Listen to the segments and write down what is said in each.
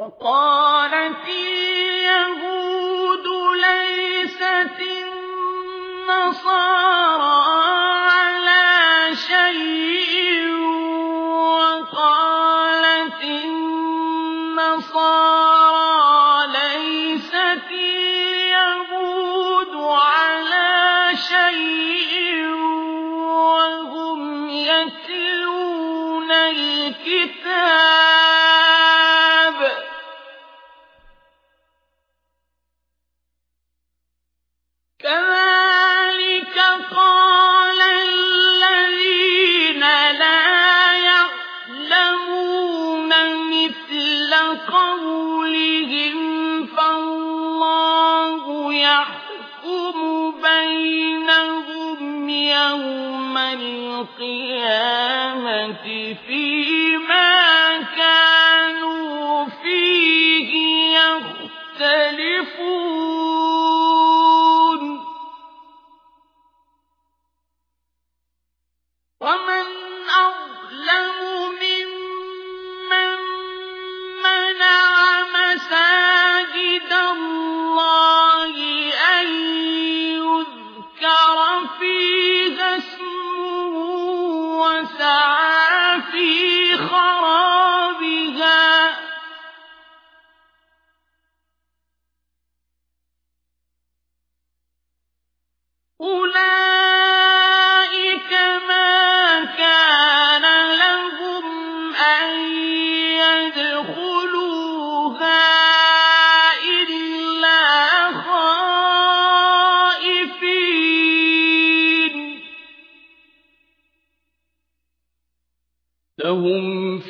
وقالت القيامة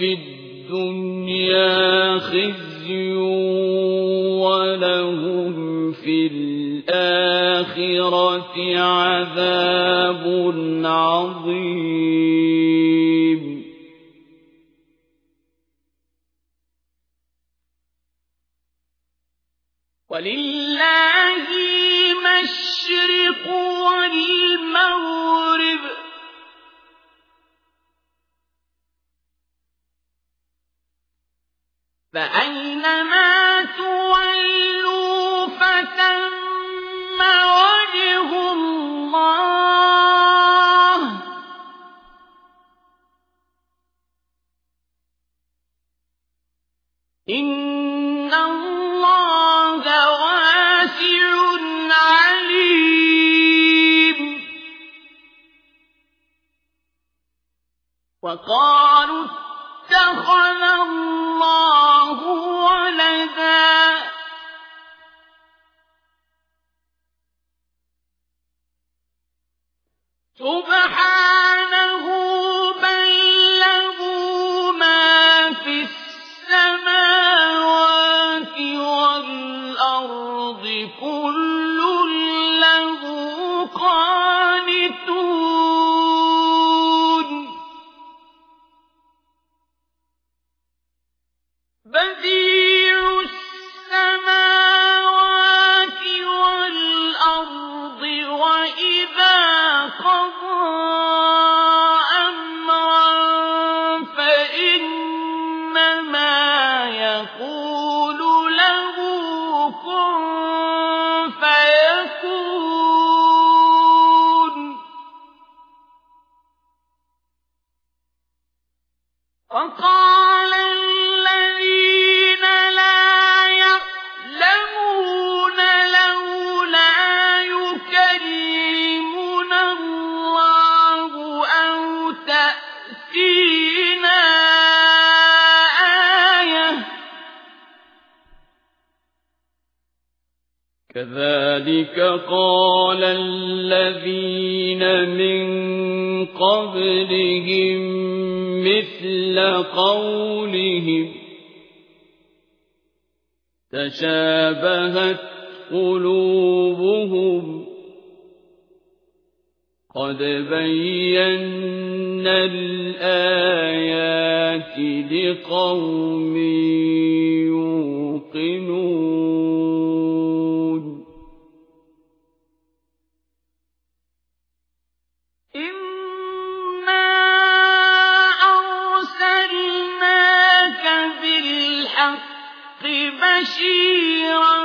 في الدنيا خزي ولهم في الآخرة عذاب عظيم. ولله المشرق والمغرب فأينما تولوا فتم وجه الله؟ إن الله واسع عليم. وقالوا اتخذ الله سبحانه بل له ما في السماوات والأرض كل له قانتون. بديع كذلك قال الذين من قبلهم مثل قولهم. تشابهت قلوبهم. قد بينا الآيات لقوم يوقنون. بشيرا